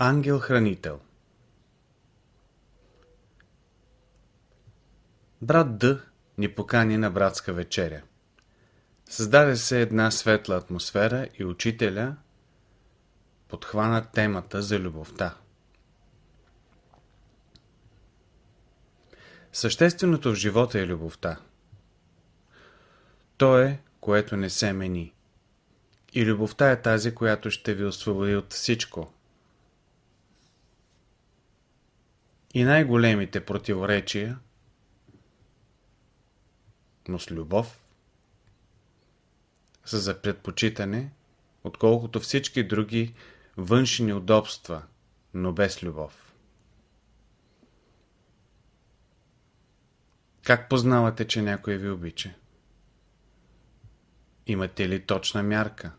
Ангел-хранител Брат Д ни покани на братска вечеря. Създаде се една светла атмосфера и учителя подхвана темата за любовта. Същественото в живота е любовта. То е, което не се мени. И любовта е тази, която ще ви освободи от всичко. И най-големите противоречия, но с любов, са за предпочитане, отколкото всички други външни удобства, но без любов. Как познавате, че някой ви обича? Имате ли точна мярка?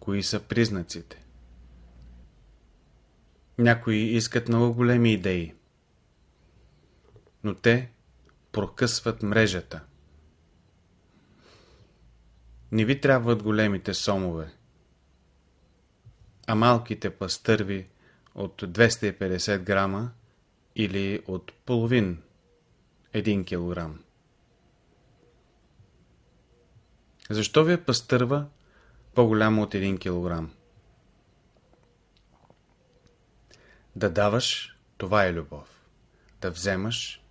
Кои са признаците? Някои искат много големи идеи, но те прокъсват мрежата. Не ви трябват големите сомове, а малките пастърви от 250 грама или от половин 1 килограм. Защо ви е пастърва по-голямо от 1 кг? Да даваш, това е любов. Да вземаш,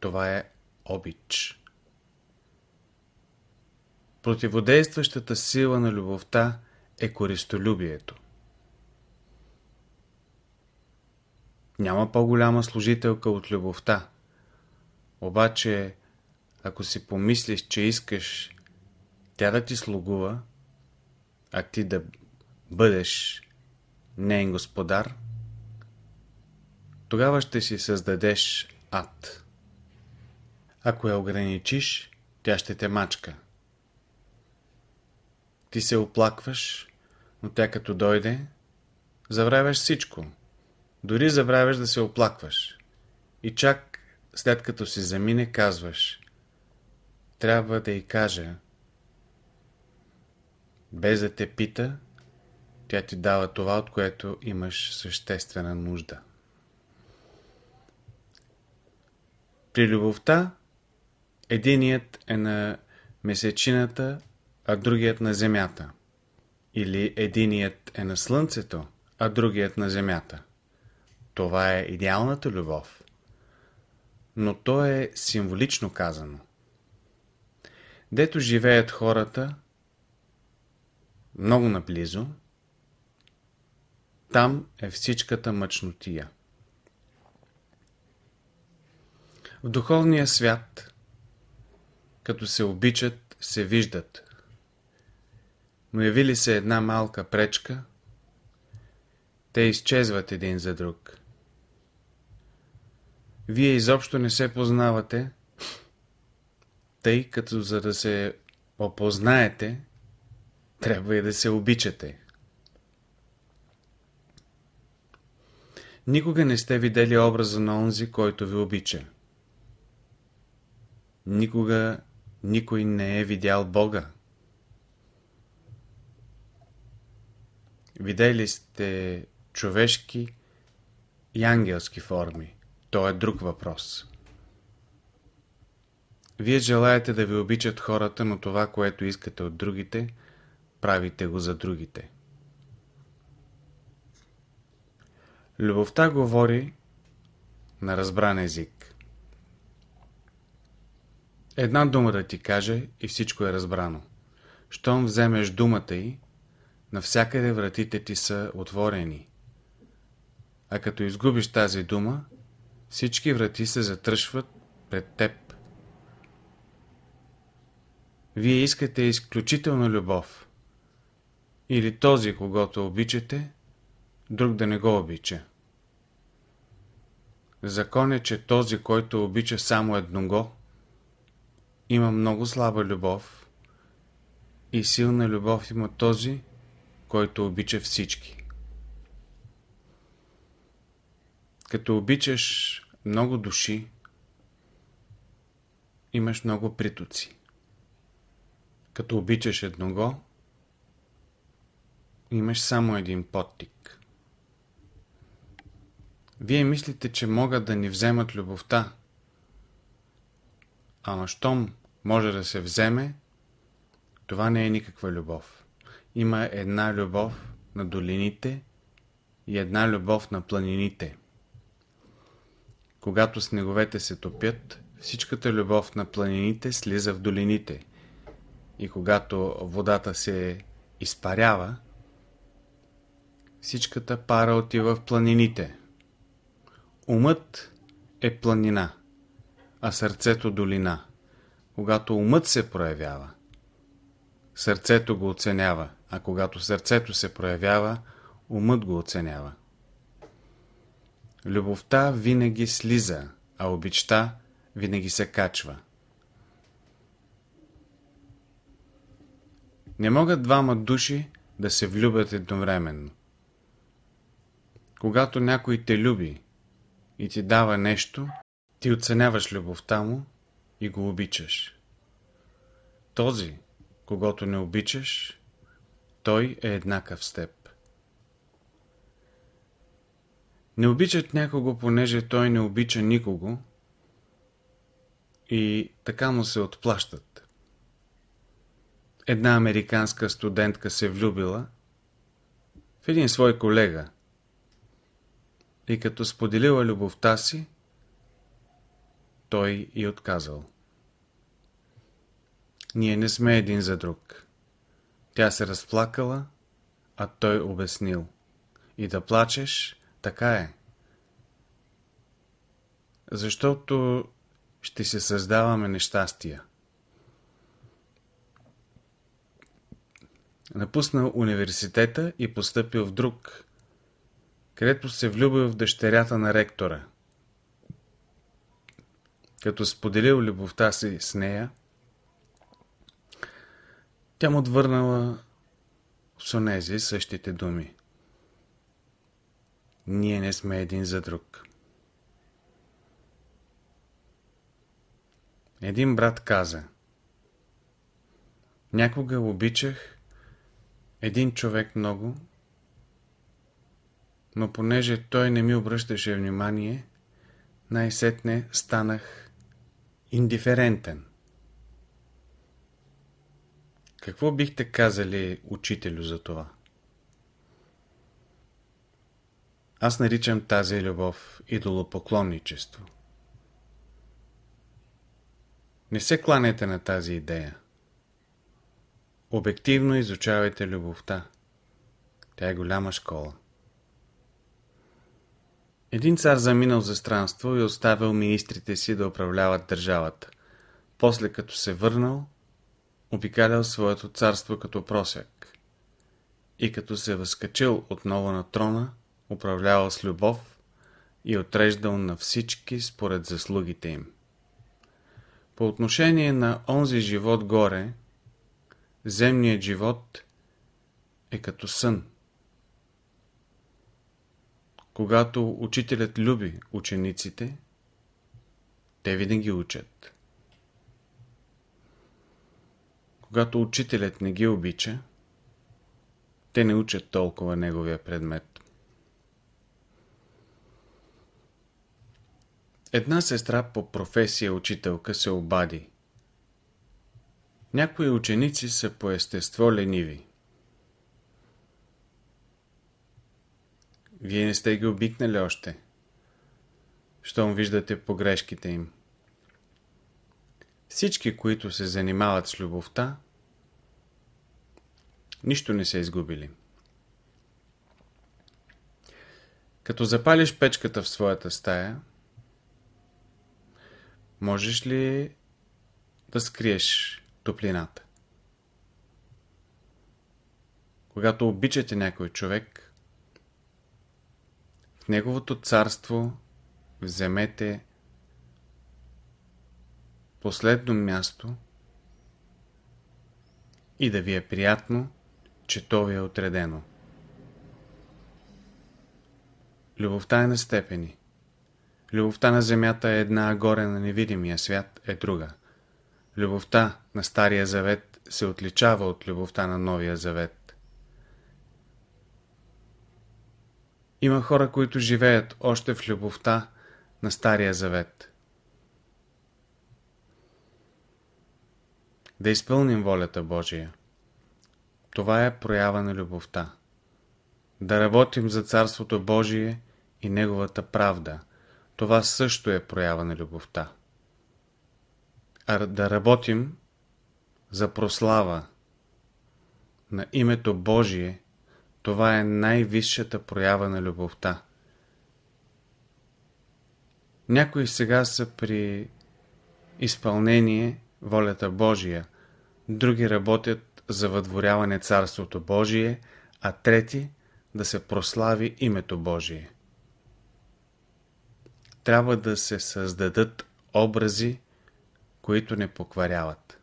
това е обич. Противодействащата сила на любовта е користолюбието. Няма по-голяма служителка от любовта. Обаче, ако си помислиш, че искаш тя да ти слугува, а ти да бъдеш нейн господар, тогава ще си създадеш ад. Ако я ограничиш, тя ще те мачка. Ти се оплакваш, но тя като дойде, забравяш всичко. Дори забравяш да се оплакваш. И чак след като си замине, казваш трябва да й кажа, без да те пита, тя ти дава това, от което имаш съществена нужда. При любовта единият е на месечината, а другият на земята. Или единият е на слънцето, а другият на земята. Това е идеалната любов. Но то е символично казано. Дето живеят хората, много наблизо, там е всичката мъчнотия. В духовния свят, като се обичат, се виждат. Но яви се една малка пречка, те изчезват един за друг. Вие изобщо не се познавате, тъй като за да се опознаете, трябва и да се обичате. Никога не сте видели образа на онзи, който ви обича. Никога никой не е видял Бога. Видели сте човешки и ангелски форми. То е друг въпрос. Вие желаете да ви обичат хората, но това, което искате от другите – правите го за другите. Любовта говори на разбран език. Една дума да ти каже и всичко е разбрано. Щом вземеш думата й, навсякъде вратите ти са отворени. А като изгубиш тази дума, всички врати се затръшват пред теб. Вие искате изключителна любов или този, когато обичате, друг да не го обича. Закон е, че този, който обича само едного, има много слаба любов и силна любов има този, който обича всички. Като обичаш много души, имаш много притоци. Като обичаш едного, имаш само един подтик. Вие мислите, че могат да ни вземат любовта. Ама щом може да се вземе, това не е никаква любов. Има една любов на долините и една любов на планините. Когато снеговете се топят, всичката любов на планините слиза в долините. И когато водата се изпарява, всичката пара отива в планините. Умът е планина, а сърцето долина. Когато умът се проявява, сърцето го оценява, а когато сърцето се проявява, умът го оценява. Любовта винаги слиза, а обичта винаги се качва. Не могат двама души да се влюбят едновременно. Когато някой те люби и ти дава нещо, ти оценяваш любовта му и го обичаш. Този, когато не обичаш, той е еднакъв с теб. Не обичат някого, понеже той не обича никого и така му се отплащат. Една американска студентка се влюбила в един свой колега и като споделила любовта си, той и отказал. Ние не сме един за друг. Тя се разплакала, а той обяснил. И да плачеш, така е. Защото ще се създаваме нещастия. Напуснал университета и постъпил в друг, където се влюбил в дъщерята на ректора. Като споделил любовта си с нея, тя му отвърнала с онези същите думи. Ние не сме един за друг. Един брат каза Някога обичах един човек много, но понеже той не ми обръщаше внимание, най-сетне станах индиферентен. Какво бихте казали учителю за това? Аз наричам тази любов идолопоклонничество. Не се кланяйте на тази идея. Обективно изучавайте любовта. Тя е голяма школа. Един цар заминал за странство и оставил министрите си да управляват държавата. После като се върнал, обикалял своето царство като просяк. И като се възкачил отново на трона, управлявал с любов и отреждал на всички според заслугите им. По отношение на онзи живот горе, земният живот е като сън. Когато учителят люби учениците, те винаги учат. Когато учителят не ги обича, те не учат толкова неговия предмет. Една сестра по професия учителка се обади. Някои ученици са по естество лениви. Вие не сте ги обикнали още, щом виждате погрешките им. Всички, които се занимават с любовта, нищо не са изгубили. Като запалиш печката в своята стая, можеш ли да скриеш топлината? Когато обичате някой човек, в неговото царство вземете последно място и да ви е приятно, че то ви е отредено. Любовта е на степени. Любовта на земята е една, а горе на невидимия свят е друга. Любовта на Стария Завет се отличава от любовта на Новия Завет. Има хора, които живеят още в любовта на Стария Завет. Да изпълним волята Божия. Това е проява на любовта. Да работим за Царството Божие и Неговата правда. Това също е проява на любовта. А да работим за прослава на името Божие, това е най-висшата проява на любовта. Някои сега са при изпълнение волята Божия, други работят за въдворяване Царството Божие, а трети да се прослави името Божие. Трябва да се създадат образи, които не покваряват.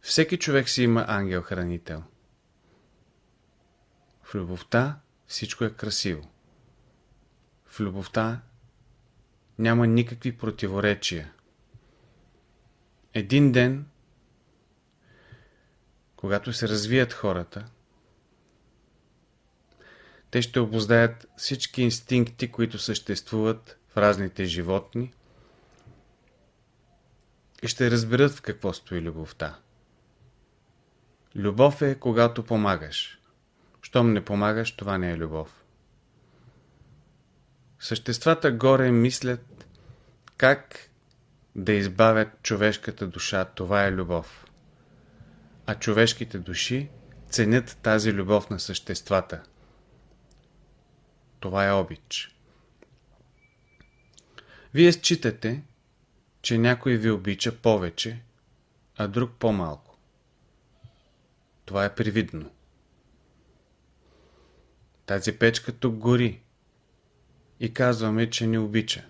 Всеки човек си има ангел-хранител. В любовта всичко е красиво. В любовта няма никакви противоречия. Един ден, когато се развият хората, те ще обоздаят всички инстинкти, които съществуват в разните животни и ще разберат в какво стои любовта. Любов е, когато помагаш. Щом не помагаш, това не е любов. Съществата горе мислят как да избавят човешката душа. Това е любов. А човешките души ценят тази любов на съществата. Това е обич. Вие считате, че някой ви обича повече, а друг по-малко. Това е привидно. Тази печка тук гори и казваме, че ни обича.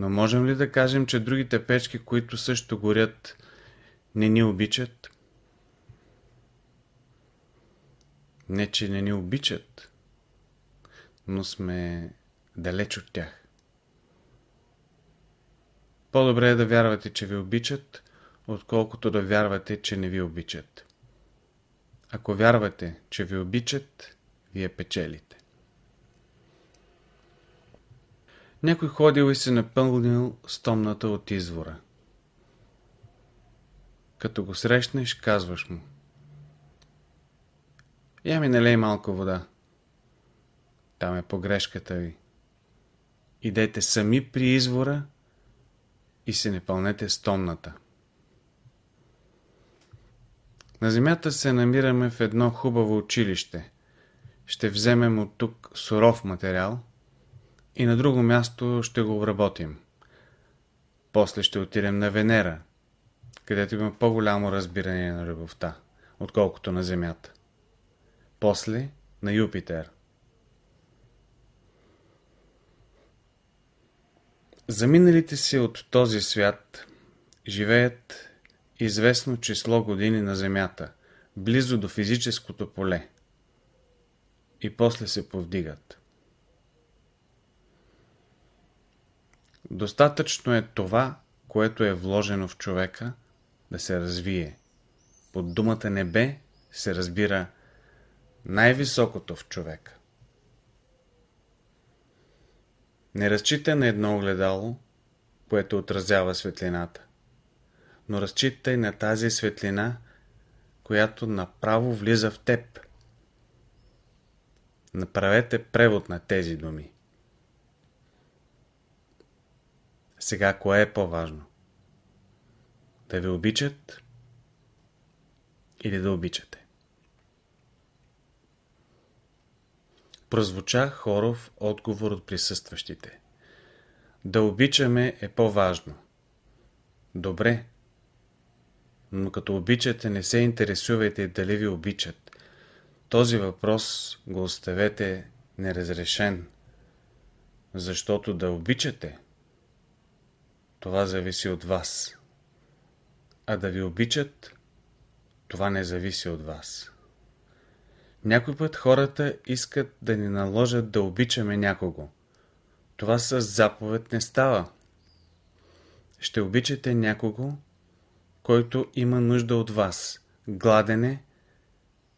Но можем ли да кажем, че другите печки, които също горят, не ни обичат? Не, че не ни обичат, но сме далеч от тях. По-добре е да вярвате, че ви обичат, отколкото да вярвате, че не ви обичат. Ако вярвате, че ви обичат, вие печелите. Някой ходил и се напълнил стомната от извора. Като го срещнеш, казваш му. Я ми налей малко вода. Там е погрешката ви. Идете сами при извора и се не пълнете стомната. На земята се намираме в едно хубаво училище. Ще вземем от тук суров материал и на друго място ще го обработим. После ще отидем на Венера, където има по-голямо разбиране на любовта, отколкото на Земята. После на Юпитер. Заминалите си от този свят живеят известно число години на Земята, близо до физическото поле. И после се повдигат. Достатъчно е това, което е вложено в човека, да се развие. Под думата небе се разбира най-високото в човека. Не разчита на едно огледало, което отразява светлината но разчитай на тази светлина, която направо влиза в теб. Направете превод на тези думи. Сега, кое е по-важно? Да ви обичат или да обичате? Прозвуча хоров отговор от присъстващите. Да обичаме е по-важно. Добре, но като обичате не се интересувайте дали ви обичат. Този въпрос го оставете неразрешен, защото да обичате, това зависи от вас. А да ви обичат, това не зависи от вас. Някой път хората искат да ни наложат да обичаме някого. Това с заповед не става. Ще обичате някого, който има нужда от вас. Гладен е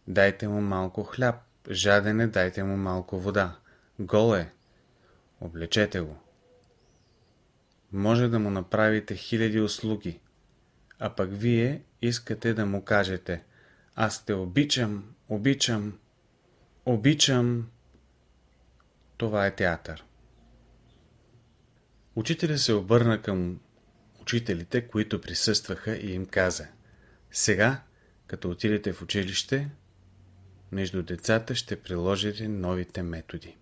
дайте му малко хляб, жаден е, дайте му малко вода, гол е, облечете го. Може да му направите хиляди услуги, а пък вие искате да му кажете аз те обичам, обичам, обичам. Това е театър. Учителя се обърна към учителите, които присъстваха и им каза Сега, като отидете в училище, между децата ще приложите новите методи.